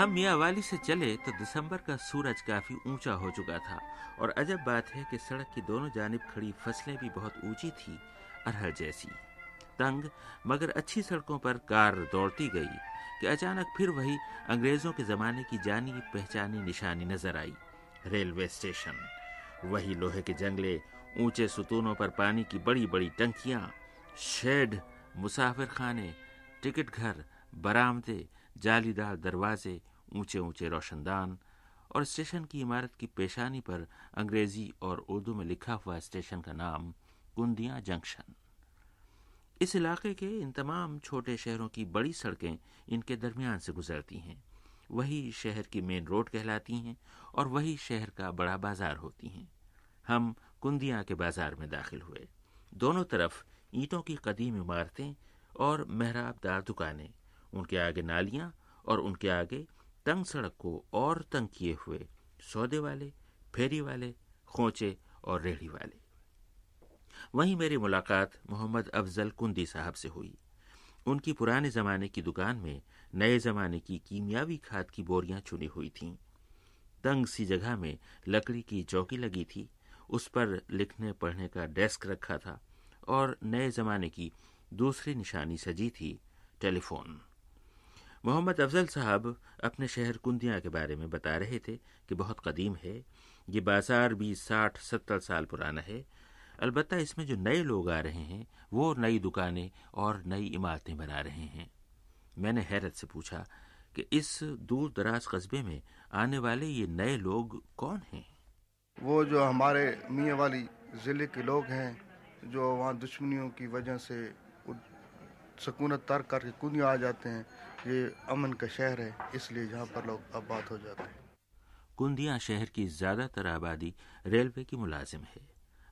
ہم میاں والی سے چلے تو دسمبر کا سورج کافی اونچا ہو چکا تھا اور عجب بات ہے کہ سڑک کی دونوں جانب کھڑی فصلیں بھی بہت اونچی تھی، ارہر جیسی۔ تنگ، مگر اچھی سڑکوں پر کار دوڑتی گئی کہ اچانک پھر وہی انگریزوں کے زمانے کی جانی پہچانی نشانی نظر آئی۔ ریلوے اسٹیشن، وہی لوہے کے جنگلے، اونچے ستونوں پر پانی کی بڑی بڑی ٹنکیاں، شیڈ، مسافر خانے، ٹکٹ گھر، برامدے، جالی دار دروازے اونچے اونچے روشن دان اور اسٹیشن کی عمارت کی پیشانی پر انگریزی اور اردو میں لکھا ہوا اسٹیشن کا نام کندیاں جنکشن۔ اس علاقے کے ان تمام چھوٹے شہروں کی بڑی سڑکیں ان کے درمیان سے گزرتی ہیں۔ وہی شہر کی مین روڈ کہلاتی ہیں اور وہی شہر کا بڑا بازار ہوتی ہیں۔ ہم کندیاں کے بازار میں داخل ہوئے۔ دونوں طرف اینٹوں کی قدیم عمارتیں اور محراب دار دکانیں، ان کے آگے نالیاں اور ان کے آگے تنگ سڑک کو اور تنگ کیے ہوئے سودے والے، پھیری والے، کھونچے اور ریڑھی والے۔ وہیں میری ملاقات محمد افضل کندی صاحب سے ہوئی۔ ان کی پرانے زمانے کی دکان میں نئے زمانے کی کیمیاوی کھاد کی بوریاں چنی ہوئی تھیں۔ تنگ سی جگہ میں لکڑی کی چوکی لگی تھی۔ اس پر لکھنے پڑھنے کا ڈیسک رکھا تھا اور نئے زمانے کی دوسری نشانی سجی تھی ٹیلی فون۔ محمد افضل صاحب اپنے شہر کندیاں کے بارے میں بتا رہے تھے کہ بہت قدیم ہے۔ یہ بازار بھی ساٹھ ستر سال پرانا ہے۔ البتہ اس میں جو نئے لوگ آ رہے ہیں، وہ نئی دکانیں اور نئی عمارتیں بنا رہے ہیں۔ میں نے حیرت سے پوچھا کہ اس دور دراز قصبے میں آنے والے یہ نئے لوگ کون ہیں؟ وہ جو ہمارے میاں والی ضلع کے لوگ ہیں، جو وہاں دشمنیوں کی وجہ سے سکونت ترک کر کے کنیا آ جاتے ہیں؟ یہ امن کا شہر ہے اس لیے یہاں پر لوگ آباد ہو جاتے ہیں۔ کندیاں شہر کی زیادہ تر آبادی ریلوے کی ملازم ہے۔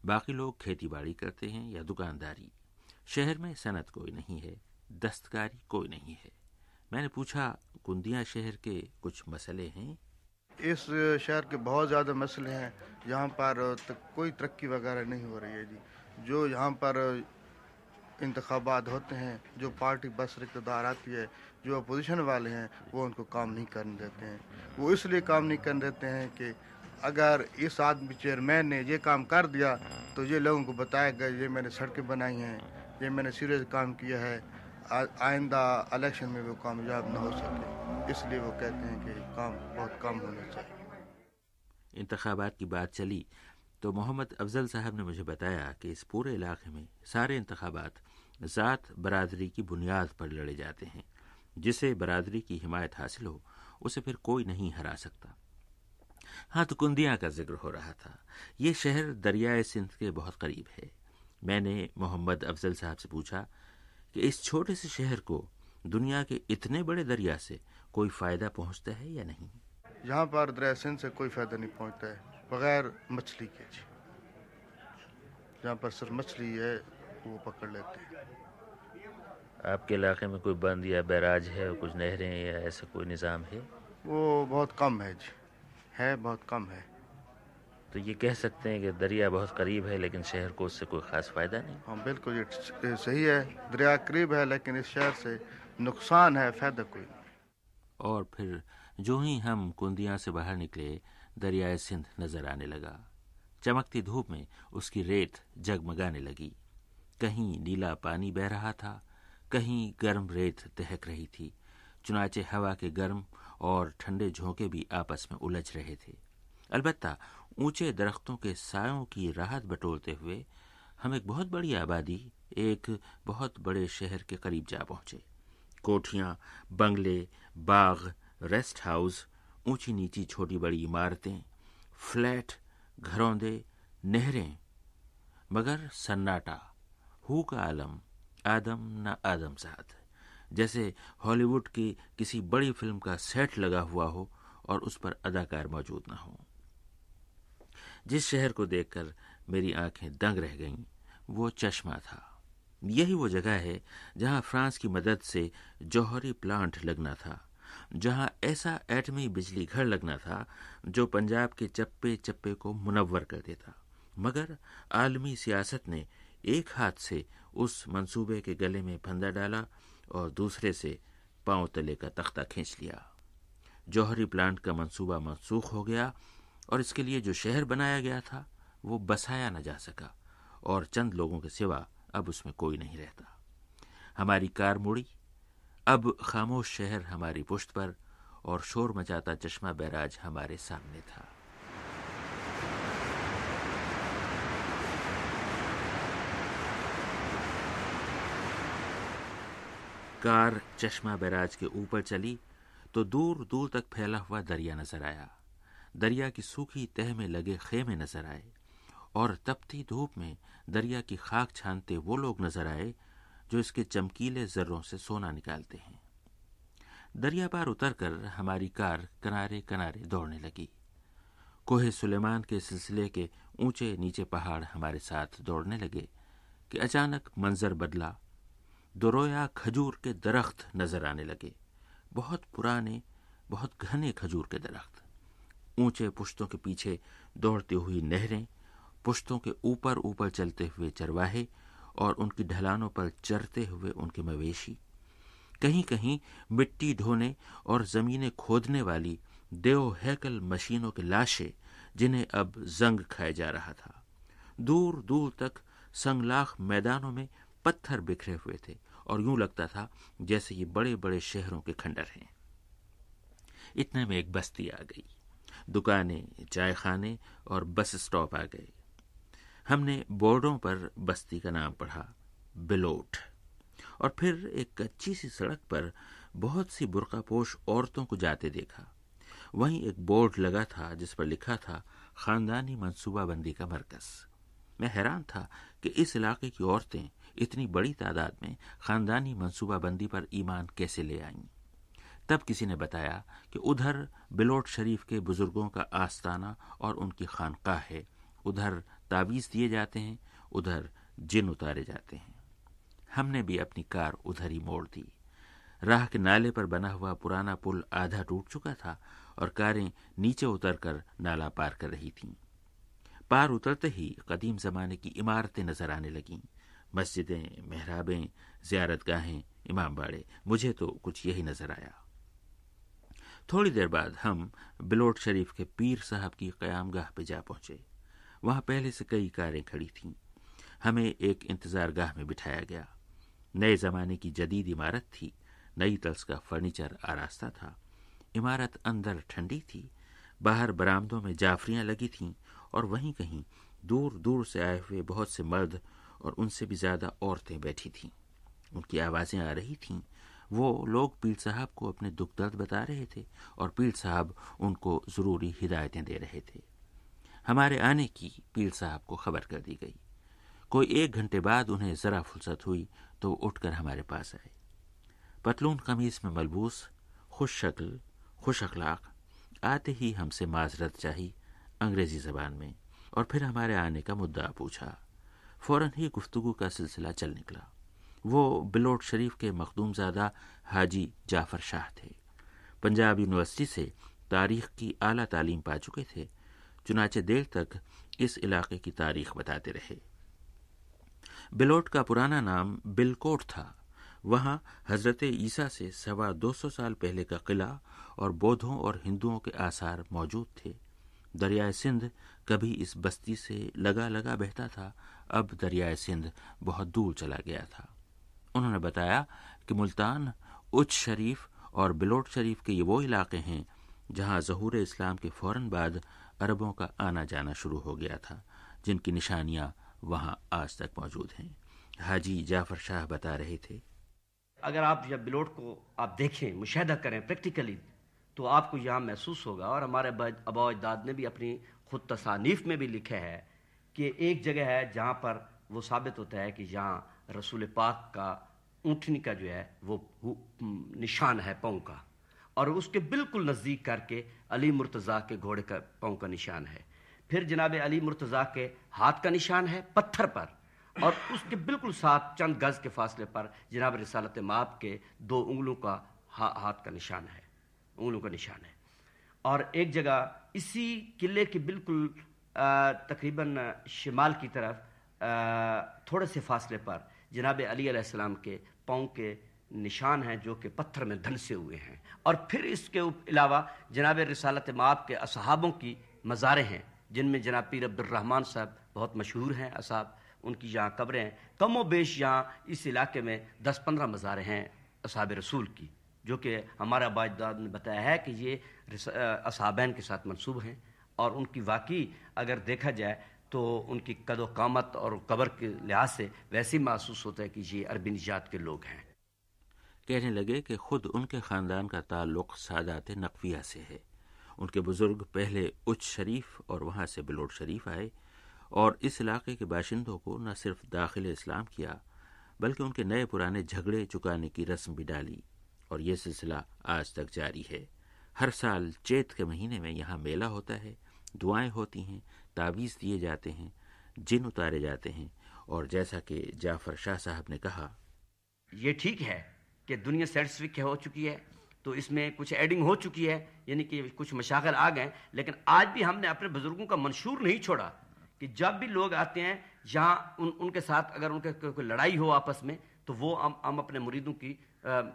باقی لوگ کھیتی باڑی کرتے ہیں یا دکانداری۔ شہر میں صنعت کوئی نہیں ہے دستکاری کوئی نہیں ہے۔ میں نے پوچھا کندیاں شہر کے کچھ مسئلے ہیں؟ اس شہر کے بہت زیادہ مسئلے ہیں۔ یہاں پر کوئی ترقی وغیرہ نہیں ہو رہی ہے جی۔ جو یہاں پر انتخابات ہوتے ہیں، جو پارٹی بس اقتدار آتی ہے، جو اپوزیشن والے ہیں، وہ ان کو کام نہیں کرنے دیتے ہیں۔ وہ اس لیے کام نہیں کرنے دیتے ہیں کہ اگر اس آدمی چیئرمین نے یہ کام کر دیا تو یہ لوگوں کو بتایا گیا، یہ میں نے سڑکیں بنائی ہیں، یہ میں نے سیریز کام کیا ہے آئندہ الیکشن میں وہ کامیاب نہ ہو سکے۔ اس لیے وہ کہتے ہیں کہ کام بہت کم ہونا چاہیے۔ انتخابات کی بات چلی۔ تو محمد افضل صاحب نے مجھے بتایا کہ اس پورے علاقے میں سارے انتخابات ذات برادری کی بنیاد پر لڑے جاتے ہیں۔ جسے برادری کی حمایت حاصل ہو، اسے پھر کوئی نہیں ہرا سکتا۔ ہاں تو کندیاں کا ذکر ہو رہا تھا۔ یہ شہر دریائے سندھ کے بہت قریب ہے۔ میں نے محمد افضل صاحب سے پوچھا کہ اس چھوٹے سے شہر کو دنیا کے اتنے بڑے دریا سے کوئی فائدہ پہنچتا ہے یا نہیں؟ یہاں پر دریا سندھ سے کوئی فائدہ نہیں پہنچتا ہے۔ بغیر مچھلی کے جی۔ جہاں پر صرف مچھلی ہے وہ پکڑ لیتے ہیں۔ آپ کے علاقے میں کوئی بند یا بیراج ہے کچھ نہریں یا ایسا کوئی نظام ہے؟ وہ بہت کم ہے جی۔ ہے بہت کم ہے۔ تو یہ کہہ سکتے ہیں کہ دریا بہت قریب ہے لیکن شہر کو اس سے کوئی خاص فائدہ نہیں؟ ہاں بالکل یہ صحیح ہے۔ دریا قریب ہے لیکن اس شہر سے نقصان ہے فائدہ کوئی نہیں۔ اور پھر جو ہی ہم کندیاں سے باہر نکلے دریائے سندھ نظر آنے لگا۔ چمکتی دھوپ میں اس کی ریت جگمگانے لگی۔ کہیں نیلا پانی بہ رہا تھا، کہیں گرم ریت دہک رہی تھی۔ چنانچہ ہوا کے گرم اور ٹھنڈے جھونکے بھی آپس میں الجھ رہے تھے۔ البتہ اونچے درختوں کے سایوں کی راحت بٹورتے ہوئے ہم ایک بہت بڑی آبادی، ایک بہت بڑے شہر کے قریب جا پہنچے۔ کوٹھیاں، بنگلے، باغ، ریسٹ ہاؤس اونچی نیچی چھوٹی بڑی عمارتیں، فلیٹ، گھروں دے، نہریں۔ مگر سناٹا، ہو کا عالم، آدم نہ آدم ساتھ جیسے ہالی ووڈ کی کسی بڑی فلم کا سیٹ لگا ہوا ہو اور اس پر اداکار موجود نہ ہو جس شہر کو دیکھ کر میری آنکھیں دنگ رہ گئیں، وہ چشمہ تھا۔ یہی وہ جگہ ہے جہاں فرانس کی مدد سے جوہری پلانٹ لگنا تھا۔ جہاں ایسا ایٹمی بجلی گھر لگنا تھا جو پنجاب کے چپے چپے کو منور کر دیتا۔ مگر عالمی سیاست نے ایک ہاتھ سے اس منصوبے کے گلے میں پھندا ڈالا اور دوسرے سے پاؤں تلے کا تختہ کھینچ لیا۔ جوہری پلانٹ کا منصوبہ منسوخ ہو گیا اور اس کے لیے جو شہر بنایا گیا تھا وہ بسایا نہ جا سکا اور چند لوگوں کے سوا اب اس میں کوئی نہیں رہتا۔ ہماری کار مڑی اب خاموش شہر ہماری پشت پر اور شور مچاتا چشمہ بیراج ہمارے سامنے تھا۔ کار چشمہ بیراج کے اوپر چلی تو دور دور تک پھیلا ہوا دریا نظر آیا۔ دریا کی سوکھی تہ میں لگے خیمے نظر آئے اور تپتی دھوپ میں دریا کی خاک چھانتے وہ لوگ نظر آئے جو اس کے چمکیلے ذروں سے سونا نکالتے ہیں۔ دریا پار اتر کر ہماری کار کنارے کنارے دوڑنے لگی۔ کوہ سلیمان کے سلسلے کے اونچے نیچے پہاڑ ہمارے ساتھ دوڑنے لگے کہ اچانک منظر بدلا۔ درویا کھجور کے درخت نظر آنے لگے۔ بہت پرانے، بہت گھنے کھجور کے درخت۔ اونچے پشتوں کے پیچھے دوڑتی ہوئی نہریں، پشتوں کے اوپر اوپر چلتے ہوئے چرواہے اور ان کی ڈھلانوں پر چرتے ہوئے ان کے مویشی، کہیں کہیں مٹی ڈھونے اور زمینیں کھودنے والی دیو ہیکل مشینوں کے لاشیں جنہیں اب زنگ کھایا جا رہا تھا۔ دور دور تک سنگلاخ میدانوں میں پتھر بکھرے ہوئے تھے اور یوں لگتا تھا جیسے یہ بڑے بڑے شہروں کے کھنڈر ہیں۔ اتنے میں ایک بستی آ گئی۔ دکانیں، چائے خانے اور بس اسٹاپ آ گئے۔ ہم نے بورڈوں پر بستی کا نام پڑھا، بلوٹ۔ اور پھر ایک کچی سی سڑک پر بہت سی برقع پوش عورتوں کو جاتے دیکھا۔ وہیں ایک بورڈ لگا تھا جس پر لکھا تھا، خاندانی منصوبہ بندی کا مرکز۔ میں حیران تھا کہ اس علاقے کی عورتیں اتنی بڑی تعداد میں خاندانی منصوبہ بندی پر ایمان کیسے لے آئیں۔ تب کسی نے بتایا کہ ادھر بلوٹ شریف کے بزرگوں کا آستانہ اور ان کی خانقاہ ہے، ادھر تعویز دیے جاتے ہیں، ادھر جن اتارے جاتے ہیں۔ ہم نے بھی اپنی کار ادھر ہی موڑ دی۔ راہ کے نالے پر بنا ہوا پرانا پل آدھا ٹوٹ چکا تھا اور کاریں نیچے اتر کر نالا پار کر رہی تھیں۔ پار اترتے ہی قدیم زمانے کی عمارتیں نظر آنے لگیں۔ مسجدیں، محرابیں زیارت گاہیں امام باڑے، مجھے تو کچھ یہی نظر آیا۔ تھوڑی دیر بعد ہم بلوٹ شریف کے پیر صاحب کی قیام گاہ پہ جا پہنچے۔ وہاں پہلے سے کئی کاریں کھڑی تھیں۔ ہمیں ایک انتظار گاہ میں بٹھایا گیا۔ نئے زمانے کی جدید عمارت تھی۔ نئی تلس کا فرنیچر آراستہ تھا۔ عمارت اندر ٹھنڈی تھی۔ باہر برامدوں میں جعفریاں لگی تھیں اور وہیں کہیں دور دور سے آئے ہوئے بہت سے مرد اور ان سے بھی زیادہ عورتیں بیٹھی تھیں۔ ان کی آوازیں آ رہی تھیں۔ وہ لوگ پیر صاحب کو اپنے دکھ درد بتا رہے تھے اور پیر صاحب ان کو ضروری ہدایتیں دے رہے تھے۔ ہمارے آنے کی پیر صاحب کو خبر کر دی گئی۔ کوئی ایک گھنٹے بعد انہیں ذرا فرصت ہوئی تو وہ اٹھ کر ہمارے پاس آئے۔ پتلون قمیص میں ملبوس، خوش شکل، خوش اخلاق، آتے ہی ہم سے معذرت چاہی انگریزی زبان میں اور پھر ہمارے آنے کا مدعا پوچھا۔ فوراً ہی گفتگو کا سلسلہ چل نکلا۔ وہ بلوٹ شریف کے مخدوم زادہ حاجی جعفر شاہ تھے۔ پنجاب یونیورسٹی سے تاریخ کی اعلیٰ تعلیم پا چکے تھے۔ چنانچہ دیر تک اس علاقے کی تاریخ بتاتے رہے۔ بلوٹ کا پرانا نام بلکوٹ تھا۔ وہاں حضرت عیسیٰ سے سوا دو سو سال پہلے کا قلعہ اور بودھوں اور ہندوؤں کے آثار موجود تھے۔ دریائے سندھ کبھی اس بستی سے لگا لگا بہتا تھا۔ اب دریائے سندھ بہت دور چلا گیا تھا۔ انہوں نے بتایا کہ ملتان، اچ شریف اور بلوٹ شریف کے یہ وہ علاقے ہیں جہاں ظہور اسلام کے فوراً بعد عربوں کا آنا جانا شروع ہو گیا تھا، جن کی نشانیاں وہاں آج تک موجود ہیں۔ حاجی جعفر شاہ بتا رہے تھے۔ اگر آپ جب بلوٹ کو آپ دیکھیں، مشاہدہ کریں پریکٹیکلی تو آپ کو یہاں محسوس ہوگا۔ اور ہمارے ابا اجداد نے بھی اپنی خود تصانیف میں بھی لکھا ہے کہ ایک جگہ ہے جہاں پر وہ ثابت ہوتا ہے کہ یہاں رسول پاک کا اونٹنی کا جو ہے، وہ نشان ہے، پاؤں کا۔ اور اس کے بالکل نزدیک کر کے علی مرتضیٰ کے گھوڑے کا پاؤں کا نشان ہے۔ پھر جناب علی مرتضیٰ کے ہاتھ کا نشان ہے پتھر پر اور اس کے بالکل ساتھ چند گز کے فاصلے پر جناب رسالت ماپ کے دو انگلوں کا ہاتھ کا نشان ہے۔ انگلوں کا نشان ہے۔ اور ایک جگہ اسی قلعے کے بالکل تقریباً شمال کی طرف تھوڑے سے فاصلے پر جناب علی علیہ السلام کے پاؤں کے نشان ہیں جو کہ پتھر میں دھنسے ہوئے ہیں۔ اور پھر اس کے علاوہ جناب رسالت ماب کے اصحابوں کی مزاریں ہیں، جن میں جناب پیر عبد الرحمن صاحب بہت مشہور ہیں، اصحاب ان کی یہاں قبریں ہیں۔ کم و بیش یہاں اس علاقے میں دس پندرہ مزاریں ہیں اصحاب رسول کی، جو کہ ہمارا باجداد نے بتایا ہے کہ یہ اصحابین کے ساتھ منصوب ہیں۔ اور ان کی واقعی اگر دیکھا جائے تو ان کی قد و قامت اور قبر کے لحاظ سے ویسے محسوس ہوتا ہے کہ یہ عربی نجات کے لوگ ہیں۔ کہنے لگے کہ خود ان کے خاندان کا تعلق سادات نقویہ سے ہے۔ ان کے بزرگ پہلے اچ شریف اور وہاں سے بلوٹ شریف آئے اور اس علاقے کے باشندوں کو نہ صرف داخل اسلام کیا بلکہ ان کے نئے پرانے جھگڑے چکانے کی رسم بھی ڈالی اور یہ سلسلہ آج تک جاری ہے۔ ہر سال چیت کے مہینے میں یہاں میلہ ہوتا ہے، دعائیں ہوتی ہیں، تعویذ دیے جاتے ہیں، جن اتارے جاتے ہیں اور جیسا کہ جعفر شاہ صاحب نے کہا، یہ ٹھیک ہے۔ کہ دنیا سیٹسفک ہو چکی ہے، تو اس میں کچھ ایڈنگ ہو چکی ہے یعنی کہ کچھ مشاغل آ گئے لیکن آج بھی ہم نے اپنے بزرگوں کا منشور نہیں چھوڑا کہ جب بھی لوگ آتے ہیں جہاں ان ان کے ساتھ اگر ان کے کوئی لڑائی ہو آپس میں، تو وہ ہم ہم اپنے مریدوں کی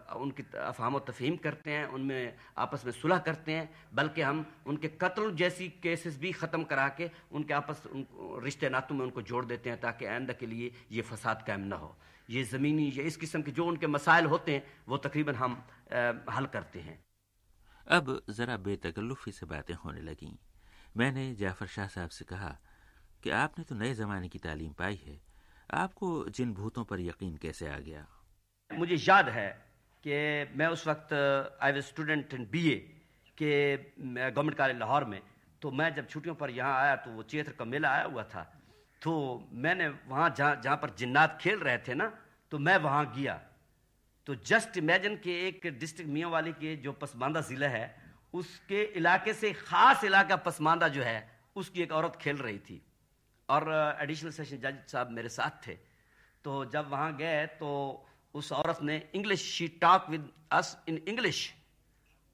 ان کی افہام و تفہیم کرتے ہیں، ان میں آپس میں صلح کرتے ہیں، بلکہ ہم ان کے قتل جیسی کیسز بھی ختم کرا کے ان کے آپس، ان رشتے ناتوں میں ان کو جوڑ دیتے ہیں تاکہ آئندہ کے لیے یہ فساد قائم نہ ہو۔ یہ زمینی یا اس قسم کے جو ان کے مسائل ہوتے ہیں، وہ تقریباً ہم حل کرتے ہیں۔ اب ذرا بے تکلفی سے باتیں ہونے لگیں۔ میں نے جعفر شاہ صاحب سے کہا کہ آپ نے تو نئے زمانے کی تعلیم پائی ہے۔ آپ کو جن بھوتوں پر یقین کیسے آ گیا؟ مجھے یاد ہے کہ میں اس وقت، I was student in B A کہ گورنمنٹ کالج لاہور میں، تو میں جب چھٹیوں پر یہاں آیا تو وہ چیتر کا میلہ آیا ہوا تھا۔ تو میں نے وہاں جہاں جہاں پر جنات کھیل رہے تھے نا، تو میں وہاں گیا۔ تو جسٹ امیجن کہ ایک ڈسٹرکٹ میاں والی کے جو پسماندہ ضلع ہے، اس کے علاقے سے خاص علاقہ پسماندہ جو ہے، اس کی ایک عورت کھیل رہی تھی۔ اور ایڈیشنل سیشن جج صاحب میرے ساتھ تھے۔ تو جب وہاں گئے تو اس عورت نے English she talk with us in English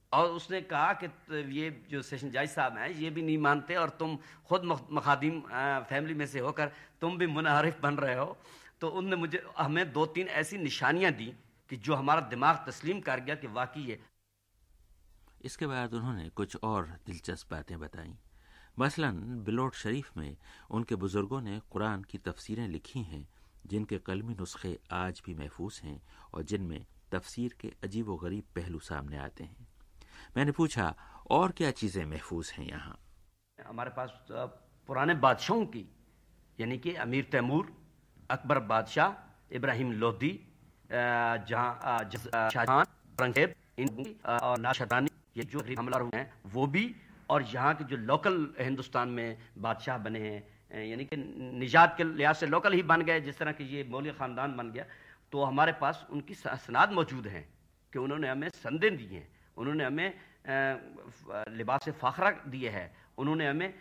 اور اس نے کہا کہ یہ جو سیشن جج صاحب ہیں، یہ بھی نہیں مانتے اور تم خود مخادم فیملی میں سے ہو کر تم بھی منحرف بن رہے ہو۔ تو ان نے مجھے، ہمیں دو تین ایسی نشانیاں دی کہ جو ہمارا دماغ تسلیم کر گیا کہ واقعی یہ۔ اس کے بعد انہوں نے کچھ اور دلچسپ باتیں بتائیں۔ مثلا بلوٹ شریف میں ان کے بزرگوں نے قرآن کی تفسیریں لکھی ہیں۔ جن کے قلمی نسخے آج بھی محفوظ ہیں اور جن میں تفسیر کے عجیب و غریب پہلو سامنے آتے ہیں۔ میں نے پوچھا، اور کیا چیزیں محفوظ ہیں یہاں؟ ہمارے پاس پرانے بادشاہوں کی یعنی کہ امیر تیمور، اکبر بادشاہ، ابراہیم لودھی جہاں یہ جو حملہ ہیں، وہ بھی، اور یہاں کے جو لوکل ہندوستان میں بادشاہ بنے ہیں یعنی کہ نجات کے لحاظ سے لوکل ہی بن گئے، جس طرح کہ یہ مولی خاندان بن گیا، تو ہمارے پاس ان کی اسناد موجود ہیں کہ انہوں نے ہمیں سندیں دی ہیں، انہوں نے ہمیں لباس فاخرہ دیے ہے انہوں نے ہمیں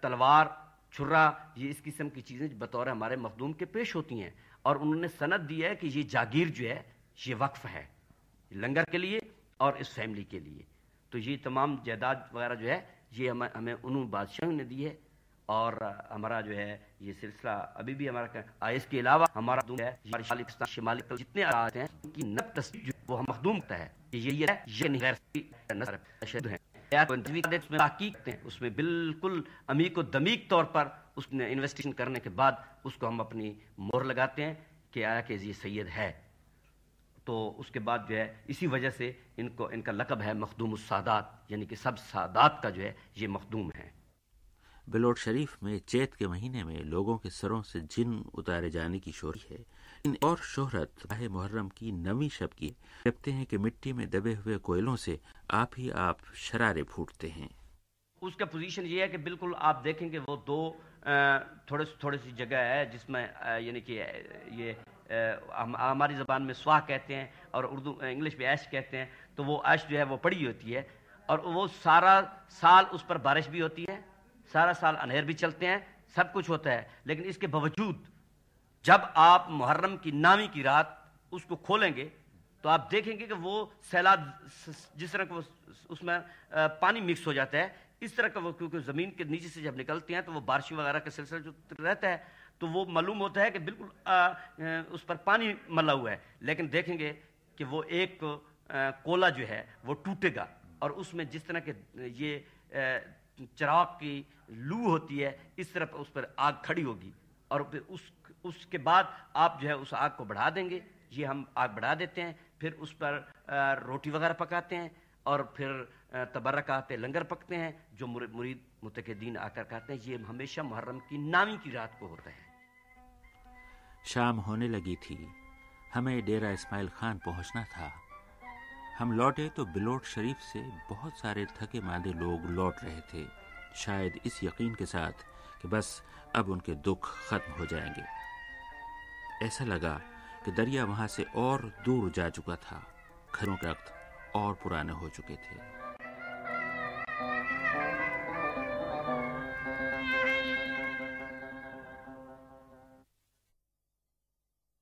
تلوار چھرا یہ اس قسم کی چیزیں بطور ہمارے مخدوم کے پیش ہوتی ہیں، اور انہوں نے سند دی ہے کہ یہ جاگیر جو ہے، یہ وقف ہے لنگر کے لیے اور اس فیملی کے لیے۔ تو یہ تمام جائیداد وغیرہ جو ہے، یہ ہمیں ہمیں انہوں بادشاہوں نے دی ہے اور ہمارا جو ہے یہ سلسلہ ابھی بھی ہمارا اس کے علاوہ ہمارا دوم ہے شمالی جتنے آتے ہیں کی نب تصویر جو وہ ہم مخدوم کرتا ہے۔ یہ ہے، یہ نہیں، غیر نظر شد ہیں۔ اس میں بالکل امیق و دمیق طور پر اس نے انویسٹیگیشن کرنے کے بعد اس کو ہم اپنی مور لگاتے ہیں کہ آیا کہ یہ سید ہے۔ تو اس کے بعد جو ہے، اسی وجہ سے ان کو ان کا لقب ہے مخدوم السادات یعنی کہ سب سادات کا جو ہے، یہ مخدوم ہے۔ بلوٹ شریف میں چیت کے مہینے میں لوگوں کے سروں سے جن اتارے جانے کی شوری ہے، ان اور شہرت باہ محرم کی نوی شب کی کہتے ہیں کہ مٹی میں دبے ہوئے کوئلوں سے آپ ہی آپ شرارے پھوٹتے ہیں۔ اس کا پوزیشن یہ ہے کہ بالکل آپ دیکھیں کہ وہ دو تھوڑے تھوڑی سی جگہ ہے جس میں یعنی کہ یہ ہماری زبان میں سواہ کہتے ہیں اور اردو انگلش میں ایش کہتے ہیں، تو وہ ایش جو ہے وہ پڑی ہوتی ہے اور وہ سارا سال اس پر بارش بھی ہوتی ہے۔ سارا سال انہیر بھی چلتے ہیں، سب کچھ ہوتا ہے، لیکن اس کے باوجود جب آپ محرم کی نامی کی رات اس کو کھولیں گے تو آپ دیکھیں گے کہ وہ سیلاب جس طرح کو اس میں پانی مکس ہو جاتا ہے، اس طرح کا وہ، کیونکہ زمین کے نیچے سے جب نکلتے ہیں تو وہ بارشی وغیرہ کا سلسلہ جو رہتا ہے تو وہ معلوم ہوتا ہے کہ بالکل اس پر پانی ملا ہوا ہے۔ لیکن دیکھیں گے کہ وہ ایک کولا جو ہے وہ ٹوٹے گا اور اس میں جس طرح کے یہ چراغ کی لو ہوتی ہے، اس طرح اس پر آگ کھڑی ہوگی اور پھر اس اس کے بعد آپ جو ہے اس آگ کو بڑھا دیں گے۔ یہ ہم آگ بڑھا دیتے ہیں، پھر اس پر روٹی وغیرہ پکاتے ہیں اور پھر تبرکہ پہ لنگر پکتے ہیں، جو مرید، متقدین آ کر کہتے ہیں۔ یہ ہمیشہ محرم کی نامی کی رات کو ہوتا ہے۔ شام ہونے لگی تھی۔ ہمیں ڈیرہ اسماعیل خان پہنچنا تھا۔ ہم لوٹے تو بلوٹ شریف سے بہت سارے تھکے ماندے لوگ لوٹ رہے تھے۔ شاید اس یقین کے ساتھ کہ بس اب ان کے دکھ ختم ہو جائیں گے۔ ایسا لگا کہ دریا وہاں سے اور دور جا چکا تھا۔ گھروں کے وقت اور پرانے ہو چکے تھے۔